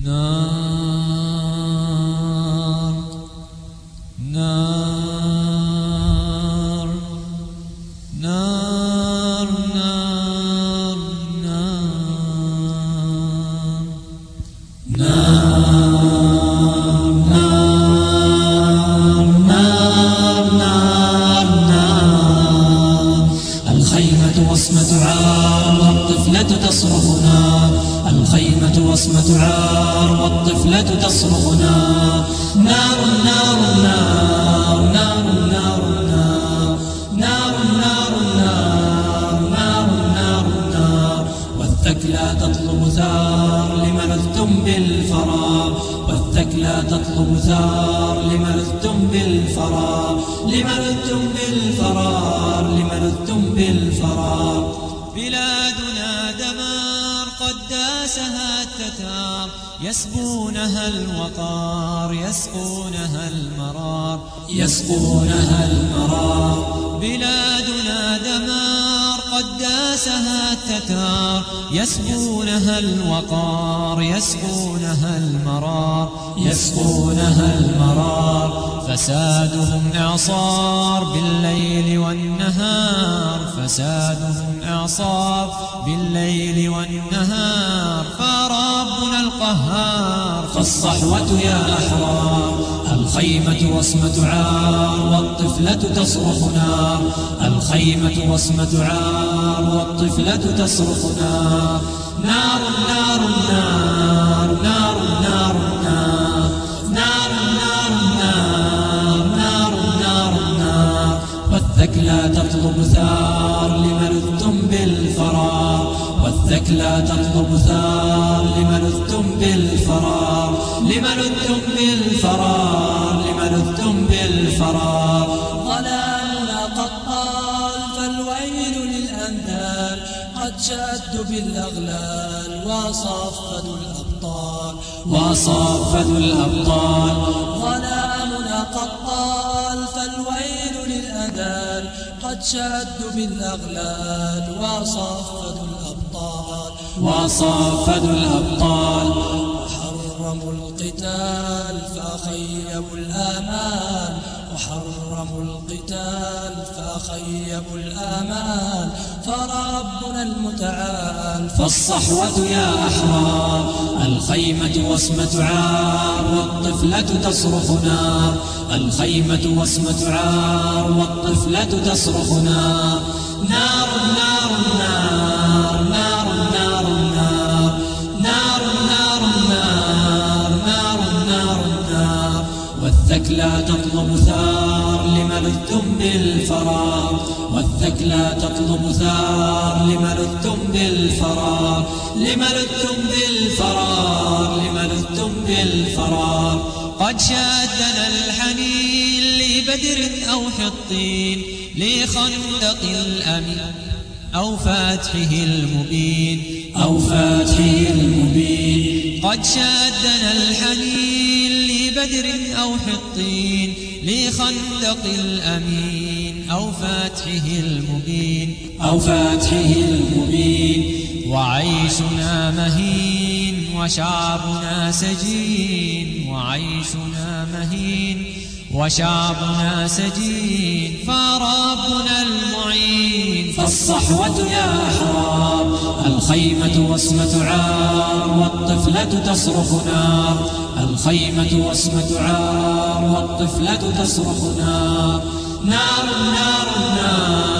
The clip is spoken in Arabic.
نار نار وصمة عار والطفلة تصرخ نار الخيمة وصمة عار والطفلة تصرخ نار نار نار نار نار نار. نار نار نار نار نار نار. نار والثكلى تطلب ثار لملذتم بالفرار. والثكلى تطلب ثار لملذتم بالفرار؟ لملذتم بالفرار؟ لملذتم بالفرار؟ بلادنا دمار قد داسها التتار. يسقونها الوقار يسقونها المرار. يسقونها المرار. التتار يسقونها الوقار يسقونها المرار يسقونها المرار فسادهم إعصار بالليل والنهار فسادهم إعصار بالليل والنهار فربنا القهار فالصحوة يا أحرار الخيمة وصمة عار والطفلة تصرخ نار الخيمة وصمة عار والطفلة تصرخ نار نار نار نار نار نار. نار نار نار نار نار نار. والثكلى تطلب ثار لملذتم بالفرار. والثكلى تطلب ثار لملذتم بالفرار. لملذتم بالفرار لملذتم بالفرار. شدوا بالأغلال وصفدوا الأبطال. وصافدوا الأبطال. ظلامنا قد طال فالويل للأندال قد شدوا بالأغلال وصفدوا الأبطال. وصافدوا الأبطال. وحرموا القتال فخيبوا الآمال وحرموا القتال فخيبوا الآمال فربنا المتعال فالصحوة يا أحرار الخيمة وصمة عار والطفلة تصرخ نار الخيمة وصمة عار والطفلة تصرخ نار نار نار والثكلى تطلب ثار لملذتم بالفرار والثكلى تطلب ثار لملذتم بالفرار لملذتم بالفرار لملذتم بالفرار قد شادنا الحنين لبدر أو حطين لخندق الأمين أو فاتحه المبين أو فاتحه المبين. قد شادنا الحنين لبدر أو حطين لخندق الأمين أو فاتحه المبين أو فاتحه المبين. وعيشنا مهين وشعبنا سجين. وعيشنا مهين وشعبنا سجين. فربنا المعين. فالصحوة يا أحرار الخيمة واسمة عار والطفلة تصرخ نار. الخيمة واسمة عار والطفلة تصرخ نار. نار نار نار.